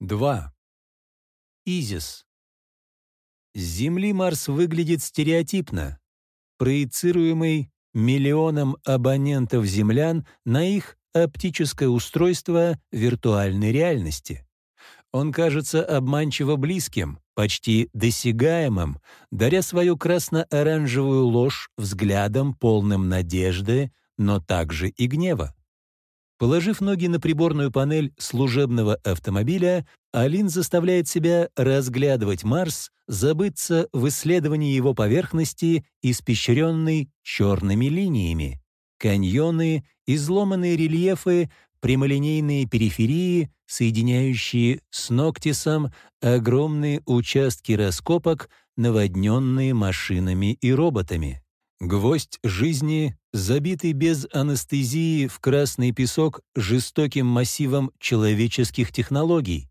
2. Изис. С Земли Марс выглядит стереотипно, проецируемый миллионом абонентов-землян на их оптическое устройство виртуальной реальности. Он кажется обманчиво близким, почти досягаемым, даря свою красно-оранжевую ложь взглядом полным надежды, но также и гнева. Положив ноги на приборную панель служебного автомобиля, Алин заставляет себя разглядывать Марс, забыться в исследовании его поверхности, испещренной черными линиями. Каньоны, изломанные рельефы, прямолинейные периферии, соединяющие с Ноктисом огромные участки раскопок, наводненные машинами и роботами. Гвоздь жизни, забитый без анестезии в красный песок жестоким массивом человеческих технологий.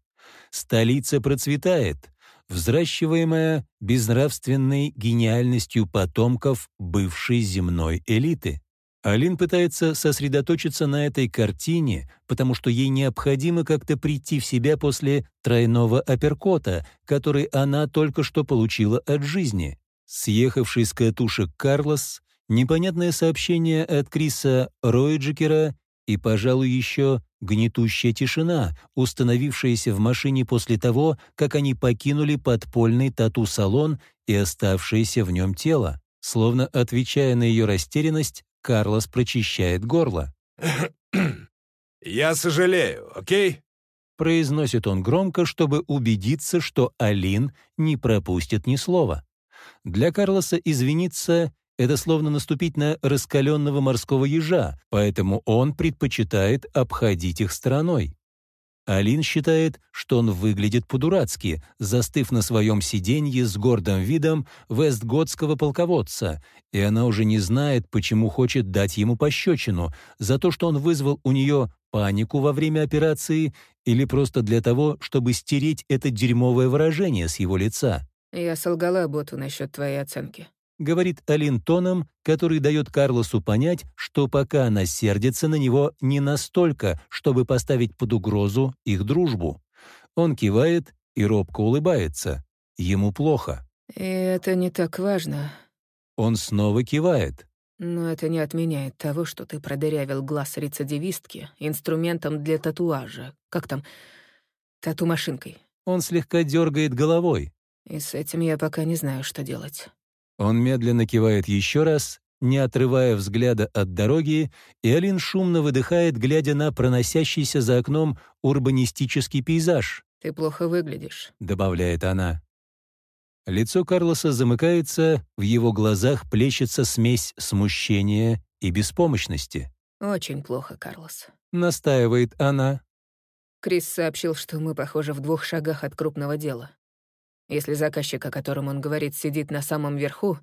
Столица процветает, взращиваемая безнравственной гениальностью потомков бывшей земной элиты. Алин пытается сосредоточиться на этой картине, потому что ей необходимо как-то прийти в себя после тройного апперкота, который она только что получила от жизни. Съехавший с катушек Карлос, непонятное сообщение от Криса Ройджикера и, пожалуй, еще гнетущая тишина, установившаяся в машине после того, как они покинули подпольный тату-салон и оставшееся в нем тело. Словно отвечая на ее растерянность, Карлос прочищает горло. «Я сожалею, окей?» Произносит он громко, чтобы убедиться, что Алин не пропустит ни слова. Для Карлоса извиниться — это словно наступить на раскаленного морского ежа, поэтому он предпочитает обходить их стороной. Алин считает, что он выглядит по-дурацки, застыв на своем сиденье с гордым видом вестготского полководца, и она уже не знает, почему хочет дать ему пощечину, за то, что он вызвал у нее панику во время операции или просто для того, чтобы стереть это дерьмовое выражение с его лица. «Я солгала боту насчет твоей оценки», — говорит Алин тоном, который дает Карлосу понять, что пока она сердится на него не настолько, чтобы поставить под угрозу их дружбу. Он кивает и робко улыбается. Ему плохо. «И это не так важно». Он снова кивает. «Но это не отменяет того, что ты продырявил глаз рецидивистки инструментом для татуажа. Как там? Тату-машинкой». Он слегка дергает головой. И с этим я пока не знаю, что делать. Он медленно кивает еще раз, не отрывая взгляда от дороги, и Алин шумно выдыхает, глядя на проносящийся за окном урбанистический пейзаж. «Ты плохо выглядишь», — добавляет она. Лицо Карлоса замыкается, в его глазах плещется смесь смущения и беспомощности. «Очень плохо, Карлос», — настаивает она. Крис сообщил, что мы, похоже, в двух шагах от крупного дела. Если заказчик, о котором он говорит, сидит на самом верху,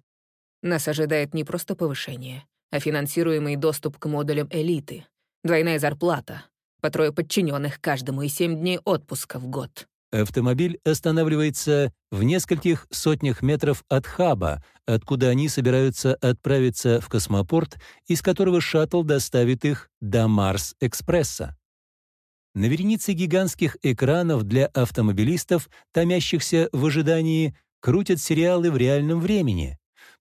нас ожидает не просто повышение, а финансируемый доступ к модулям элиты, двойная зарплата, по трое подчиненных каждому и семь дней отпуска в год. Автомобиль останавливается в нескольких сотнях метров от хаба, откуда они собираются отправиться в космопорт, из которого шаттл доставит их до Марс-экспресса. На веренице гигантских экранов для автомобилистов, томящихся в ожидании, крутят сериалы в реальном времени,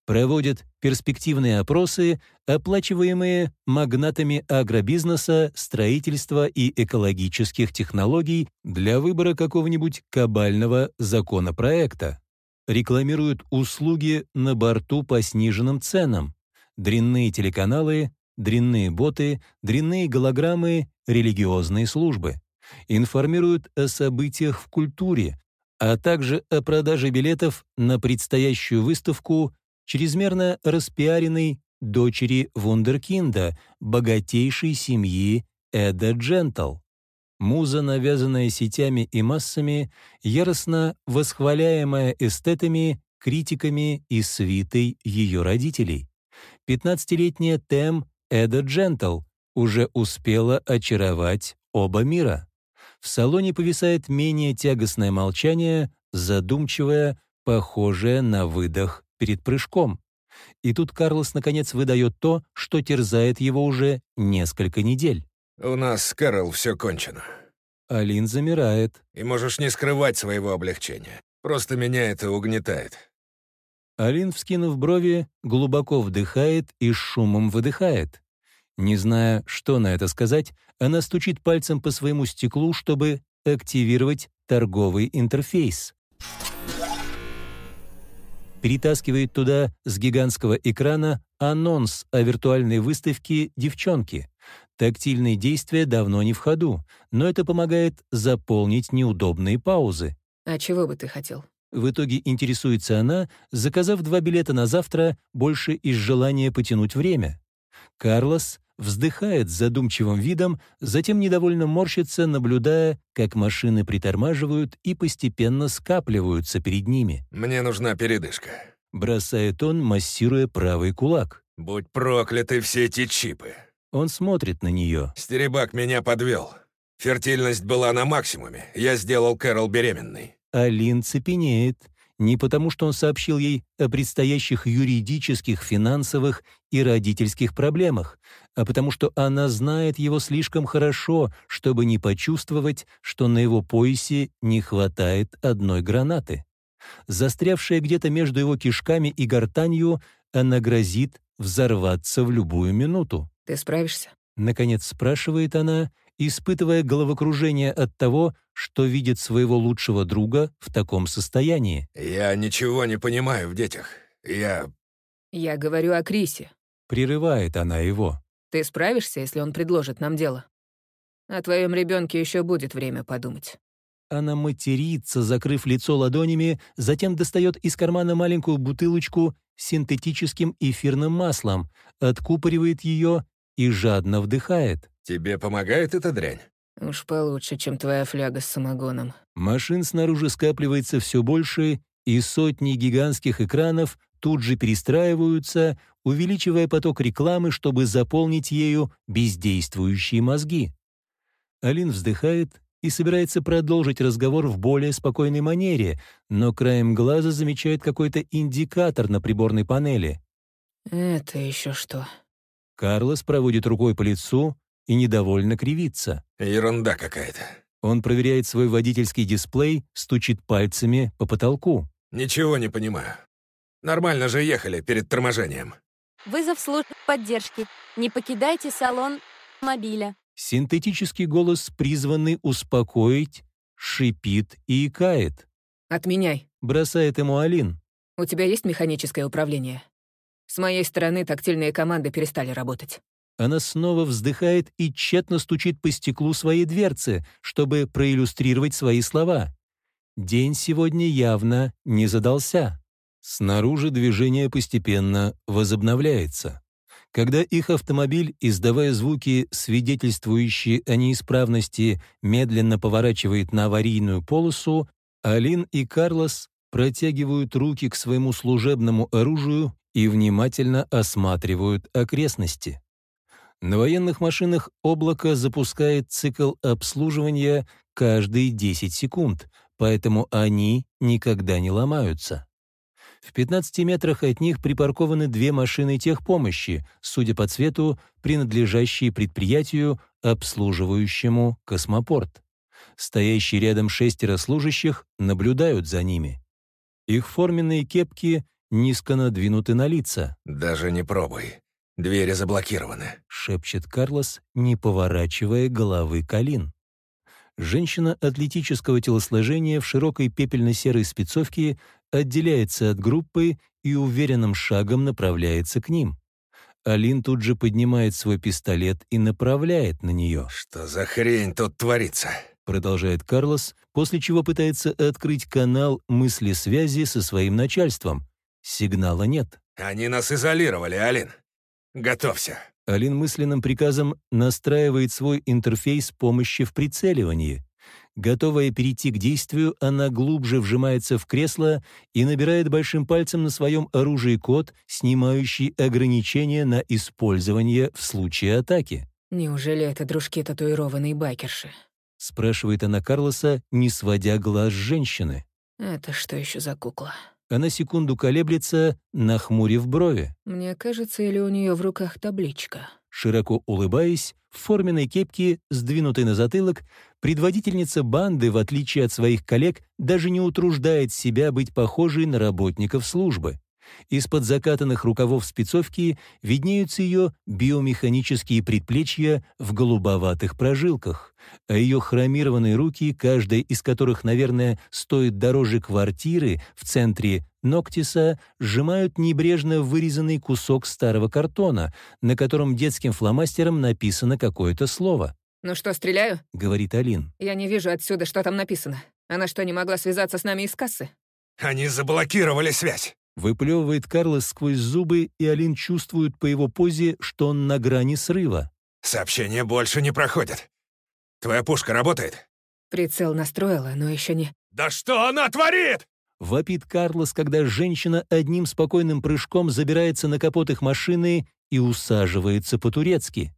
проводят перспективные опросы, оплачиваемые магнатами агробизнеса, строительства и экологических технологий для выбора какого-нибудь кабального законопроекта. Рекламируют услуги на борту по сниженным ценам, дрянные телеканалы, дрянные боты, дрянные голограммы, религиозные службы. Информируют о событиях в культуре, а также о продаже билетов на предстоящую выставку чрезмерно распиаренной дочери Вундеркинда, богатейшей семьи Эда Джентл. Муза, навязанная сетями и массами, яростно восхваляемая эстетами, критиками и свитой ее родителей. Пятнадцатилетняя Тем Эда Джентл уже успела очаровать оба мира. В салоне повисает менее тягостное молчание, задумчивое, похожее на выдох перед прыжком. И тут Карлос наконец выдает то, что терзает его уже несколько недель. «У нас с Кэрол все кончено». Алин замирает. И можешь не скрывать своего облегчения. Просто меня это угнетает. Алин, вскинув брови, глубоко вдыхает и с шумом выдыхает. Не зная, что на это сказать, она стучит пальцем по своему стеклу, чтобы активировать торговый интерфейс. Перетаскивает туда с гигантского экрана анонс о виртуальной выставке «Девчонки». Тактильные действия давно не в ходу, но это помогает заполнить неудобные паузы. А чего бы ты хотел? В итоге интересуется она, заказав два билета на завтра, больше из желания потянуть время. Карлос вздыхает с задумчивым видом, затем недовольно морщится, наблюдая, как машины притормаживают и постепенно скапливаются перед ними. «Мне нужна передышка», — бросает он, массируя правый кулак. «Будь прокляты все эти чипы». Он смотрит на нее. «Стеребак меня подвел. Фертильность была на максимуме. Я сделал Кэрол беременной. Алин цепенеет. Не потому, что он сообщил ей о предстоящих юридических, финансовых и родительских проблемах, а потому что она знает его слишком хорошо, чтобы не почувствовать, что на его поясе не хватает одной гранаты. Застрявшая где-то между его кишками и гортанью, она грозит взорваться в любую минуту. «Ты справишься?» — наконец спрашивает она, испытывая головокружение от того, что видит своего лучшего друга в таком состоянии. «Я ничего не понимаю в детях. Я...» «Я говорю о Крисе». Прерывает она его. «Ты справишься, если он предложит нам дело? О твоем ребенке еще будет время подумать». Она матерится, закрыв лицо ладонями, затем достает из кармана маленькую бутылочку с синтетическим эфирным маслом, откупоривает ее и жадно вдыхает. «Тебе помогает эта дрянь?» «Уж получше, чем твоя фляга с самогоном». Машин снаружи скапливается все больше, и сотни гигантских экранов тут же перестраиваются, увеличивая поток рекламы, чтобы заполнить ею бездействующие мозги. Алин вздыхает и собирается продолжить разговор в более спокойной манере, но краем глаза замечает какой-то индикатор на приборной панели. «Это еще что?» Карлос проводит рукой по лицу, и недовольно кривится. «Ерунда какая-то». Он проверяет свой водительский дисплей, стучит пальцами по потолку. «Ничего не понимаю. Нормально же ехали перед торможением». «Вызов службы поддержки. Не покидайте салон мобиля». Синтетический голос, призванный успокоить, шипит и икает. «Отменяй», — бросает ему Алин. «У тебя есть механическое управление? С моей стороны тактильные команды перестали работать». Она снова вздыхает и тщетно стучит по стеклу своей дверцы, чтобы проиллюстрировать свои слова. День сегодня явно не задался. Снаружи движение постепенно возобновляется. Когда их автомобиль, издавая звуки, свидетельствующие о неисправности, медленно поворачивает на аварийную полосу, Алин и Карлос протягивают руки к своему служебному оружию и внимательно осматривают окрестности. На военных машинах облако запускает цикл обслуживания каждые 10 секунд, поэтому они никогда не ломаются. В 15 метрах от них припаркованы две машины техпомощи, судя по цвету, принадлежащие предприятию, обслуживающему космопорт. Стоящие рядом шестеро служащих наблюдают за ними. Их форменные кепки низко надвинуты на лица. «Даже не пробуй. Двери заблокированы», — шепчет Карлос, не поворачивая головы Калин. Женщина атлетического телосложения в широкой пепельно-серой спецовке отделяется от группы и уверенным шагом направляется к ним. Алин тут же поднимает свой пистолет и направляет на нее. «Что за хрень тут творится?» продолжает Карлос, после чего пытается открыть канал мысли связи со своим начальством. Сигнала нет. «Они нас изолировали, Алин. Готовься». Алин мысленным приказом настраивает свой интерфейс помощи в прицеливании. Готовая перейти к действию, она глубже вжимается в кресло и набирает большим пальцем на своем оружии код, снимающий ограничения на использование в случае атаки. «Неужели это дружки татуированные байкерши?» — спрашивает она Карлоса, не сводя глаз женщины. «Это что еще за кукла?» Она секунду колеблется, нахмурив брови. «Мне кажется, или у нее в руках табличка?» Широко улыбаясь, в форменной кепке, сдвинутой на затылок, предводительница банды, в отличие от своих коллег, даже не утруждает себя быть похожей на работников службы. Из-под закатанных рукавов спецовки виднеются ее биомеханические предплечья в голубоватых прожилках, а ее хромированные руки, каждая из которых, наверное, стоит дороже квартиры в центре Ноктиса, сжимают небрежно вырезанный кусок старого картона, на котором детским фломастером написано какое-то слово. «Ну что, стреляю?» — говорит Алин. «Я не вижу отсюда, что там написано. Она что, не могла связаться с нами из кассы?» «Они заблокировали связь!» Выплевывает Карлос сквозь зубы, и Алин чувствует по его позе, что он на грани срыва. «Сообщения больше не проходят. Твоя пушка работает?» Прицел настроила, но еще не... «Да что она творит?» Вопит Карлос, когда женщина одним спокойным прыжком забирается на капот их машины и усаживается по-турецки.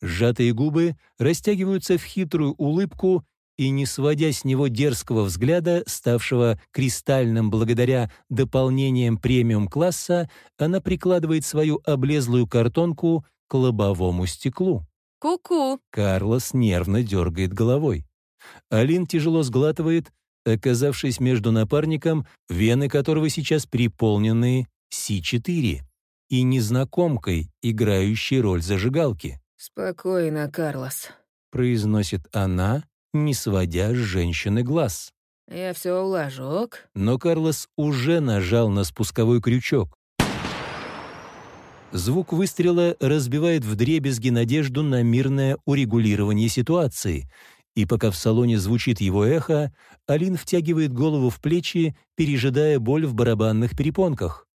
Сжатые губы растягиваются в хитрую улыбку, и, не сводя с него дерзкого взгляда, ставшего кристальным благодаря дополнениям премиум-класса, она прикладывает свою облезлую картонку к лобовому стеклу. Ку-ку. Карлос нервно дергает головой. Алин тяжело сглатывает, оказавшись между напарником, вены которого сейчас переполнены Си-4, и незнакомкой, играющей роль зажигалки. «Спокойно, Карлос», — произносит она, не сводя с женщины глаз. «Я все улажу, ок?» Но Карлос уже нажал на спусковой крючок. Звук выстрела разбивает вдребезги надежду на мирное урегулирование ситуации, и пока в салоне звучит его эхо, Алин втягивает голову в плечи, пережидая боль в барабанных перепонках.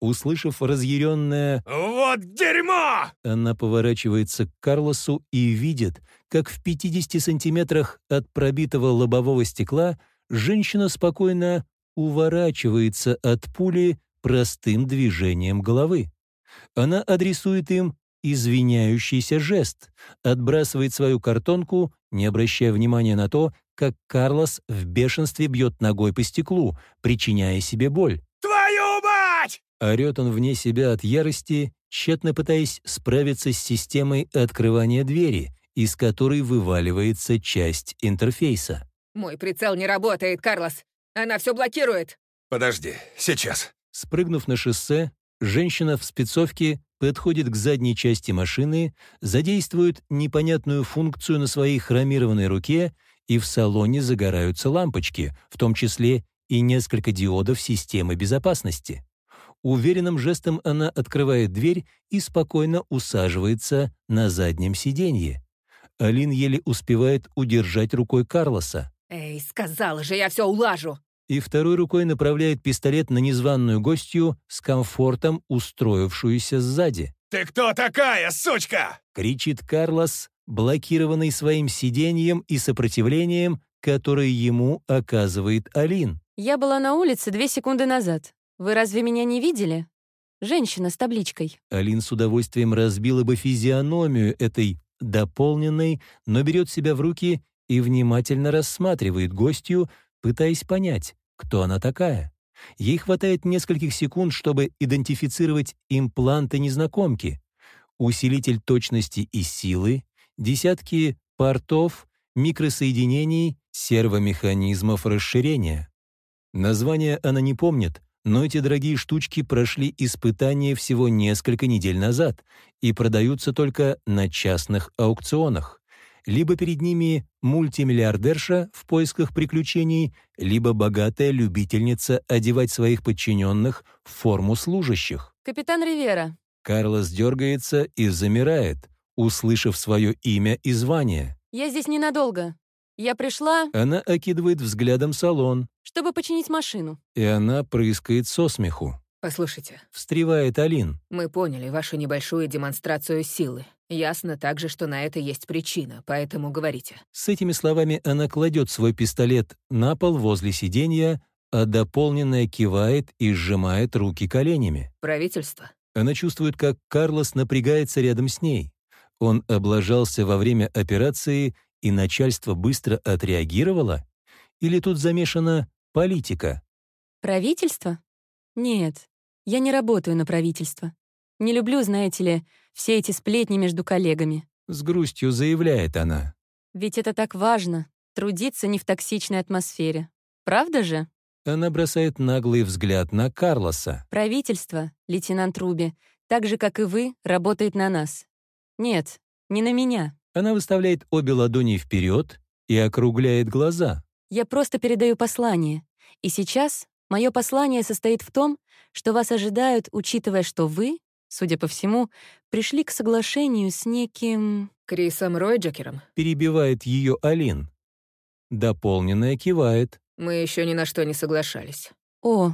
Услышав разъяренное «Вот дерьмо!», она поворачивается к Карлосу и видит, как в 50 сантиметрах от пробитого лобового стекла женщина спокойно уворачивается от пули простым движением головы. Она адресует им извиняющийся жест, отбрасывает свою картонку, не обращая внимания на то, как Карлос в бешенстве бьет ногой по стеклу, причиняя себе боль. «Твою мать!» Орет он вне себя от ярости, тщетно пытаясь справиться с системой открывания двери, из которой вываливается часть интерфейса. «Мой прицел не работает, Карлос! Она все блокирует!» «Подожди, сейчас». Спрыгнув на шоссе, женщина в спецовке подходит к задней части машины, задействует непонятную функцию на своей хромированной руке, и в салоне загораются лампочки, в том числе и несколько диодов системы безопасности. Уверенным жестом она открывает дверь и спокойно усаживается на заднем сиденье. Алин еле успевает удержать рукой Карлоса. «Эй, сказала же, я все улажу!» И второй рукой направляет пистолет на незваную гостью с комфортом устроившуюся сзади. «Ты кто такая, сучка?» — кричит Карлос, блокированный своим сиденьем и сопротивлением, которое ему оказывает Алин. Я была на улице две секунды назад. Вы разве меня не видели? Женщина с табличкой. Алин с удовольствием разбила бы физиономию этой дополненной, но берет себя в руки и внимательно рассматривает гостью, пытаясь понять, кто она такая. Ей хватает нескольких секунд, чтобы идентифицировать импланты незнакомки. Усилитель точности и силы, десятки портов, микросоединений, сервомеханизмов расширения. Название она не помнит, но эти дорогие штучки прошли испытания всего несколько недель назад и продаются только на частных аукционах. Либо перед ними мультимиллиардерша в поисках приключений, либо богатая любительница одевать своих подчиненных в форму служащих. Капитан Ривера. Карлос дергается и замирает, услышав свое имя и звание. Я здесь ненадолго. Я пришла, Она окидывает взглядом салон, чтобы починить машину. и она прыскает со смеху. «Послушайте, Встревает Алин. мы поняли вашу небольшую демонстрацию силы. Ясно также, что на это есть причина, поэтому говорите». С этими словами она кладет свой пистолет на пол возле сиденья, а дополненная кивает и сжимает руки коленями. Правительство? Она чувствует, как Карлос напрягается рядом с ней. Он облажался во время операции, и начальство быстро отреагировало? Или тут замешана политика? Правительство? Нет, я не работаю на правительство. Не люблю, знаете ли, все эти сплетни между коллегами. С грустью заявляет она. Ведь это так важно — трудиться не в токсичной атмосфере. Правда же? Она бросает наглый взгляд на Карлоса. Правительство, лейтенант Руби, так же, как и вы, работает на нас. Нет, не на меня. Она выставляет обе ладони вперед и округляет глаза. Я просто передаю послание. И сейчас мое послание состоит в том, что вас ожидают, учитывая, что вы, судя по всему, пришли к соглашению с неким... Крисом Ройджекером. Перебивает ее Алин. Дополненная кивает. Мы еще ни на что не соглашались. О,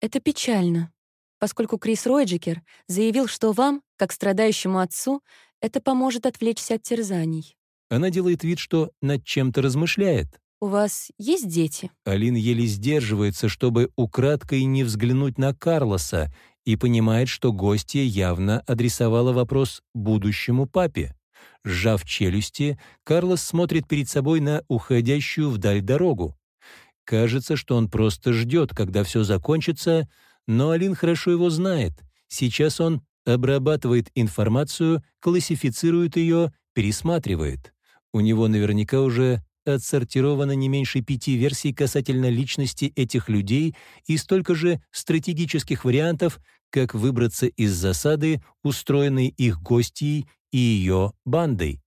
это печально, поскольку Крис Ройджекер заявил, что вам, как страдающему отцу, это поможет отвлечься от терзаний. Она делает вид, что над чем-то размышляет. У вас есть дети? Алин еле сдерживается, чтобы украдкой не взглянуть на Карлоса, и понимает, что гостья явно адресовала вопрос будущему папе. Сжав челюсти, Карлос смотрит перед собой на уходящую вдаль дорогу. Кажется, что он просто ждет, когда все закончится, но Алин хорошо его знает. Сейчас он обрабатывает информацию, классифицирует ее, пересматривает. У него наверняка уже отсортировано не меньше пяти версий касательно личности этих людей и столько же стратегических вариантов, как выбраться из засады, устроенной их гостьей и ее бандой.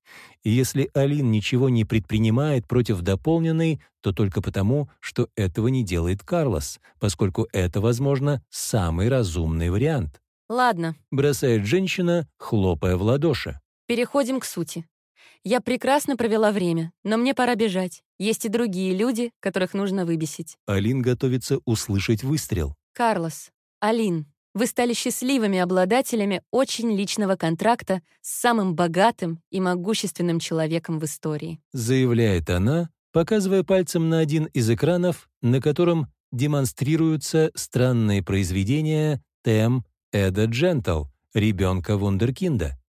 И если Алин ничего не предпринимает против дополненной, то только потому, что этого не делает Карлос, поскольку это, возможно, самый разумный вариант. Ладно, Бросает женщина, хлопая в ладоши. переходим к сути. Я прекрасно провела время, но мне пора бежать. Есть и другие люди, которых нужно выбесить. Алин готовится услышать выстрел. Карлос, Алин, вы стали счастливыми обладателями очень личного контракта с самым богатым и могущественным человеком в истории. Заявляет она, показывая пальцем на один из экранов, на котором демонстрируются странные произведения Тем Эда Джентл, ребенка Вундеркинда.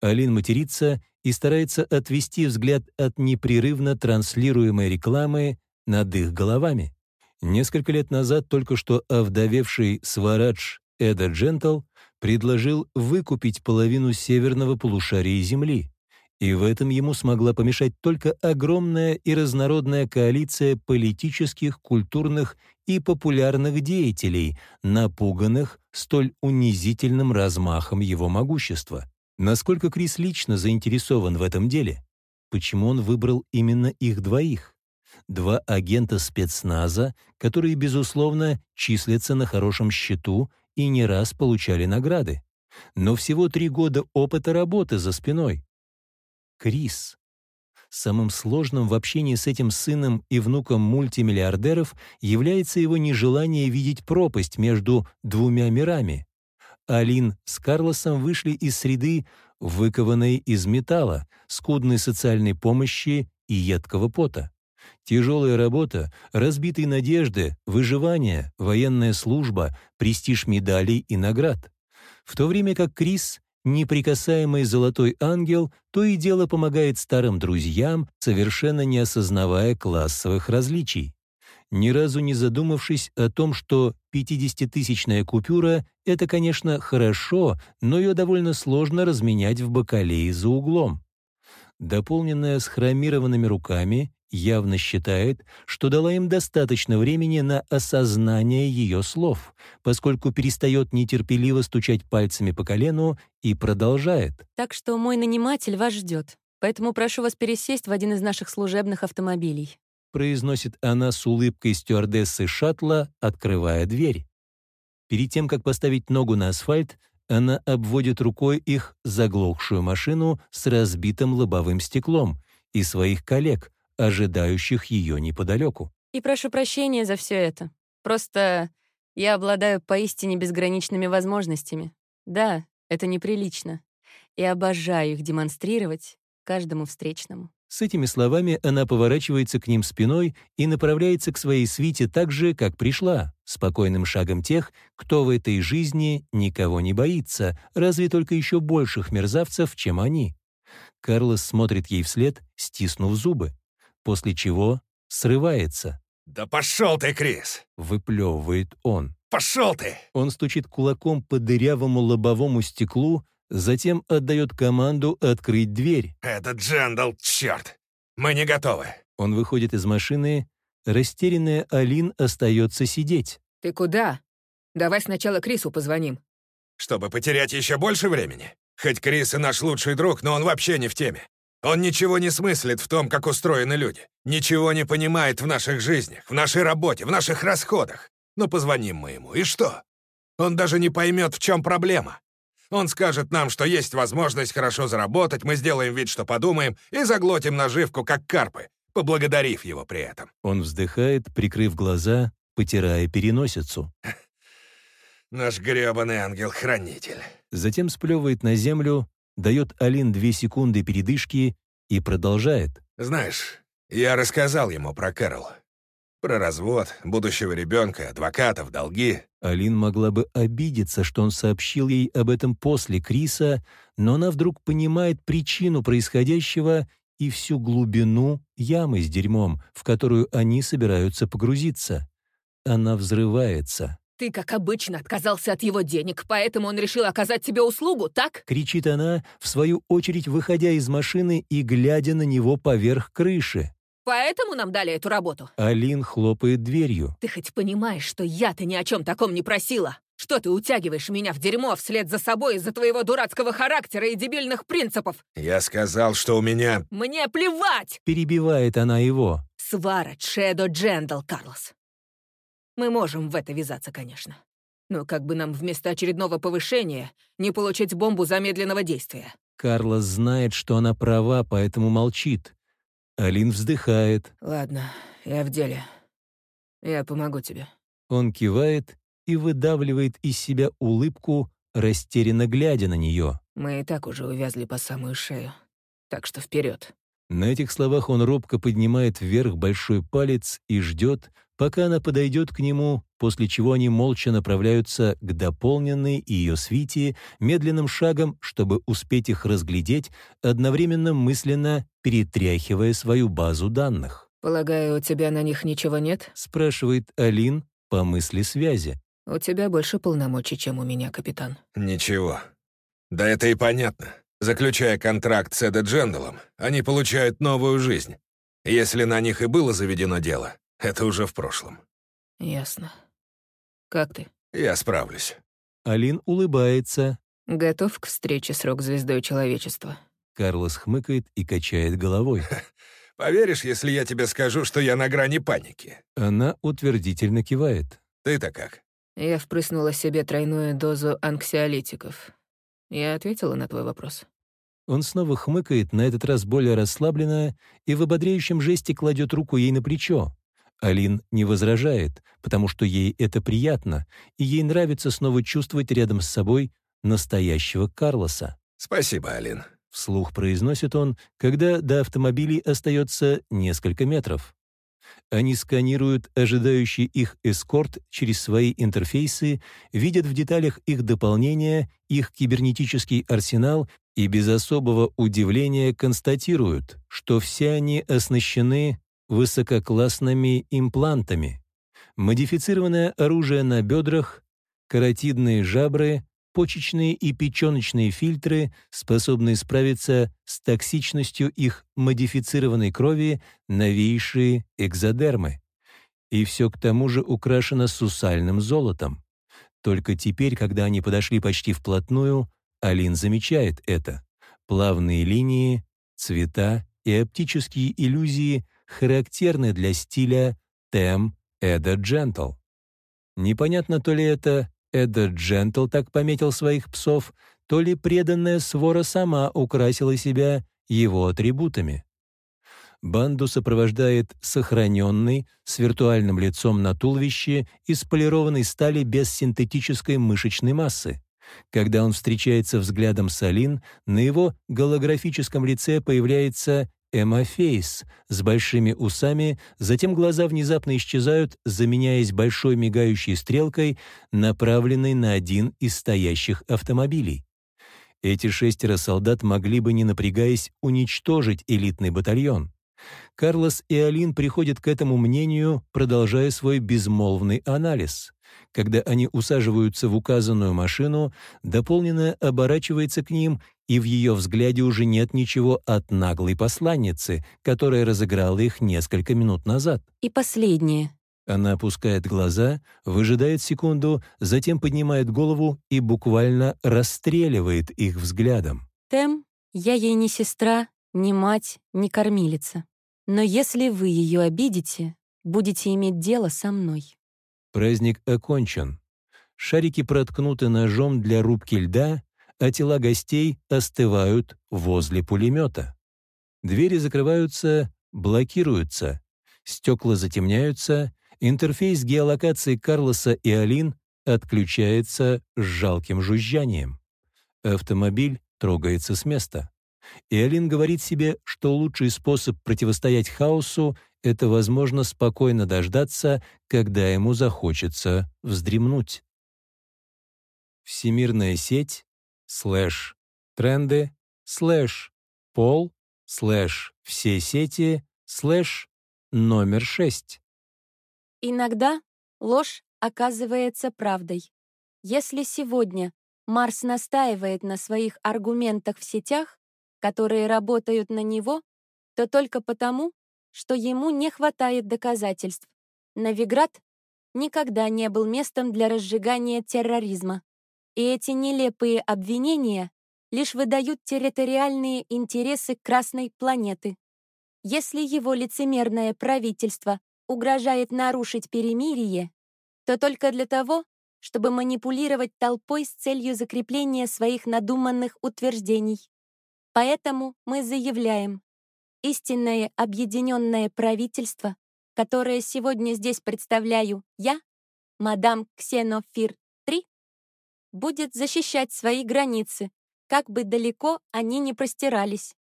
Алин матерится и старается отвести взгляд от непрерывно транслируемой рекламы над их головами. Несколько лет назад только что овдовевший Сварадж Эда Джентл предложил выкупить половину северного полушария Земли, и в этом ему смогла помешать только огромная и разнородная коалиция политических, культурных и популярных деятелей, напуганных столь унизительным размахом его могущества. Насколько Крис лично заинтересован в этом деле? Почему он выбрал именно их двоих? Два агента спецназа, которые, безусловно, числятся на хорошем счету и не раз получали награды. Но всего три года опыта работы за спиной. Крис. Самым сложным в общении с этим сыном и внуком мультимиллиардеров является его нежелание видеть пропасть между двумя мирами. Алин с Карлосом вышли из среды, выкованной из металла, скудной социальной помощи и едкого пота. Тяжелая работа, разбитые надежды, выживание, военная служба, престиж медалей и наград. В то время как Крис, неприкасаемый золотой ангел, то и дело помогает старым друзьям, совершенно не осознавая классовых различий ни разу не задумавшись о том, что 50-тысячная купюра — это, конечно, хорошо, но ее довольно сложно разменять в бакалее за углом. Дополненная с хромированными руками, явно считает, что дала им достаточно времени на осознание ее слов, поскольку перестает нетерпеливо стучать пальцами по колену и продолжает. Так что мой наниматель вас ждет, поэтому прошу вас пересесть в один из наших служебных автомобилей. Произносит она с улыбкой стюардессы шаттла, открывая дверь. Перед тем, как поставить ногу на асфальт, она обводит рукой их заглохшую машину с разбитым лобовым стеклом и своих коллег, ожидающих ее неподалеку. И прошу прощения за все это. Просто я обладаю поистине безграничными возможностями. Да, это неприлично. И обожаю их демонстрировать каждому встречному. С этими словами она поворачивается к ним спиной и направляется к своей свите так же, как пришла, спокойным шагом тех, кто в этой жизни никого не боится, разве только еще больших мерзавцев, чем они. Карлос смотрит ей вслед, стиснув зубы, после чего срывается, «Да пошел ты, Крис! выплевывает он. Пошел ты!» Он стучит кулаком по дырявому лобовому стеклу, Затем отдает команду открыть дверь. «Это Джендал, черт! Мы не готовы!» Он выходит из машины. Растерянная Алин остается сидеть. «Ты куда? Давай сначала Крису позвоним». Чтобы потерять еще больше времени? Хоть Крис и наш лучший друг, но он вообще не в теме. Он ничего не смыслит в том, как устроены люди. Ничего не понимает в наших жизнях, в нашей работе, в наших расходах. Но позвоним мы ему, и что? Он даже не поймет, в чем проблема. Он скажет нам, что есть возможность хорошо заработать, мы сделаем вид, что подумаем, и заглотим наживку, как карпы, поблагодарив его при этом. Он вздыхает, прикрыв глаза, потирая переносицу. Наш грёбаный ангел-хранитель. Затем сплевывает на землю, дает Алин две секунды передышки и продолжает. Знаешь, я рассказал ему про Кэрол. Про развод, будущего ребенка, адвокатов, долги. Алин могла бы обидеться, что он сообщил ей об этом после Криса, но она вдруг понимает причину происходящего и всю глубину ямы с дерьмом, в которую они собираются погрузиться. Она взрывается. «Ты, как обычно, отказался от его денег, поэтому он решил оказать тебе услугу, так?» Кричит она, в свою очередь выходя из машины и глядя на него поверх крыши. Поэтому нам дали эту работу. Алин хлопает дверью. Ты хоть понимаешь, что я-то ни о чем таком не просила? Что ты утягиваешь меня в дерьмо вслед за собой из-за твоего дурацкого характера и дебильных принципов? Я сказал, что у меня... Мне плевать! Перебивает она его. Свара Чедо Джендал, Карлос. Мы можем в это ввязаться, конечно. Но как бы нам вместо очередного повышения не получить бомбу замедленного действия? Карлос знает, что она права, поэтому молчит. Алин вздыхает. Ладно, я в деле. Я помогу тебе. Он кивает и выдавливает из себя улыбку, растерянно глядя на нее. Мы и так уже увязли по самую шею. Так что вперед. На этих словах он робко поднимает вверх большой палец и ждет, пока она подойдет к нему, после чего они молча направляются к дополненной ее свите медленным шагом, чтобы успеть их разглядеть, одновременно мысленно перетряхивая свою базу данных. «Полагаю, у тебя на них ничего нет?» — спрашивает Алин по мысли связи. «У тебя больше полномочий, чем у меня, капитан». «Ничего. Да это и понятно. Заключая контракт с Эда Джендалом, они получают новую жизнь. Если на них и было заведено дело, это уже в прошлом». «Ясно. Как ты?» «Я справлюсь». Алин улыбается. «Готов к встрече с рок-звездой человечества?» Карлос хмыкает и качает головой. «Поверишь, если я тебе скажу, что я на грани паники?» Она утвердительно кивает. «Ты-то как?» Я впрыснула себе тройную дозу анксиолитиков. Я ответила на твой вопрос. Он снова хмыкает, на этот раз более расслабленно, и в ободряющем жесте кладет руку ей на плечо. Алин не возражает, потому что ей это приятно, и ей нравится снова чувствовать рядом с собой настоящего Карлоса. «Спасибо, Алин», — вслух произносит он, когда до автомобилей остается несколько метров. Они сканируют ожидающий их эскорт через свои интерфейсы, видят в деталях их дополнения, их кибернетический арсенал и без особого удивления констатируют, что все они оснащены высококлассными имплантами. Модифицированное оружие на бедрах, каротидные жабры, почечные и печёночные фильтры, способные справиться с токсичностью их модифицированной крови, новейшие экзодермы. И все к тому же украшено сусальным золотом. Только теперь, когда они подошли почти вплотную, Алин замечает это. Плавные линии, цвета и оптические иллюзии характерны для стиля «Тем Эда Джентл». Непонятно, то ли это Эда Джентл так пометил своих псов, то ли преданная свора сама украсила себя его атрибутами. Банду сопровождает сохраненный, с виртуальным лицом на туловище из полированной стали без синтетической мышечной массы. Когда он встречается взглядом с Алин, на его голографическом лице появляется Эмофейс с большими усами, затем глаза внезапно исчезают, заменяясь большой мигающей стрелкой, направленной на один из стоящих автомобилей. Эти шестеро солдат могли бы, не напрягаясь, уничтожить элитный батальон. Карлос и Алин приходят к этому мнению, продолжая свой безмолвный анализ. Когда они усаживаются в указанную машину, дополненная оборачивается к ним, и в ее взгляде уже нет ничего от наглой посланницы, которая разыграла их несколько минут назад. И последнее. Она опускает глаза, выжидает секунду, затем поднимает голову и буквально расстреливает их взглядом. Тем, я ей не сестра, не мать, не кормилица. Но если вы ее обидите, будете иметь дело со мной. Праздник окончен. Шарики проткнуты ножом для рубки льда, а тела гостей остывают возле пулемета. Двери закрываются, блокируются, стекла затемняются, интерфейс геолокации Карлоса и Алин отключается с жалким жужжанием. Автомобиль трогается с места. И Алин говорит себе, что лучший способ противостоять хаосу — это, возможно, спокойно дождаться, когда ему захочется вздремнуть. Всемирная сеть, слэш, тренды, слэш, пол, слэш, все сети, слэш, номер 6. Иногда ложь оказывается правдой. Если сегодня Марс настаивает на своих аргументах в сетях, которые работают на него, то только потому, что ему не хватает доказательств. Новиград никогда не был местом для разжигания терроризма. И эти нелепые обвинения лишь выдают территориальные интересы Красной планеты. Если его лицемерное правительство угрожает нарушить перемирие, то только для того, чтобы манипулировать толпой с целью закрепления своих надуманных утверждений. Поэтому мы заявляем, истинное объединенное правительство, которое сегодня здесь представляю я, мадам Ксенофир-3, будет защищать свои границы, как бы далеко они ни простирались,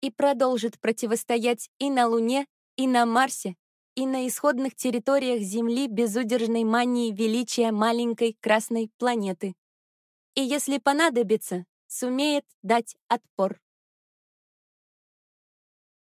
и продолжит противостоять и на Луне, и на Марсе, и на исходных территориях Земли безудержной мании величия маленькой красной планеты. И если понадобится, сумеет дать отпор.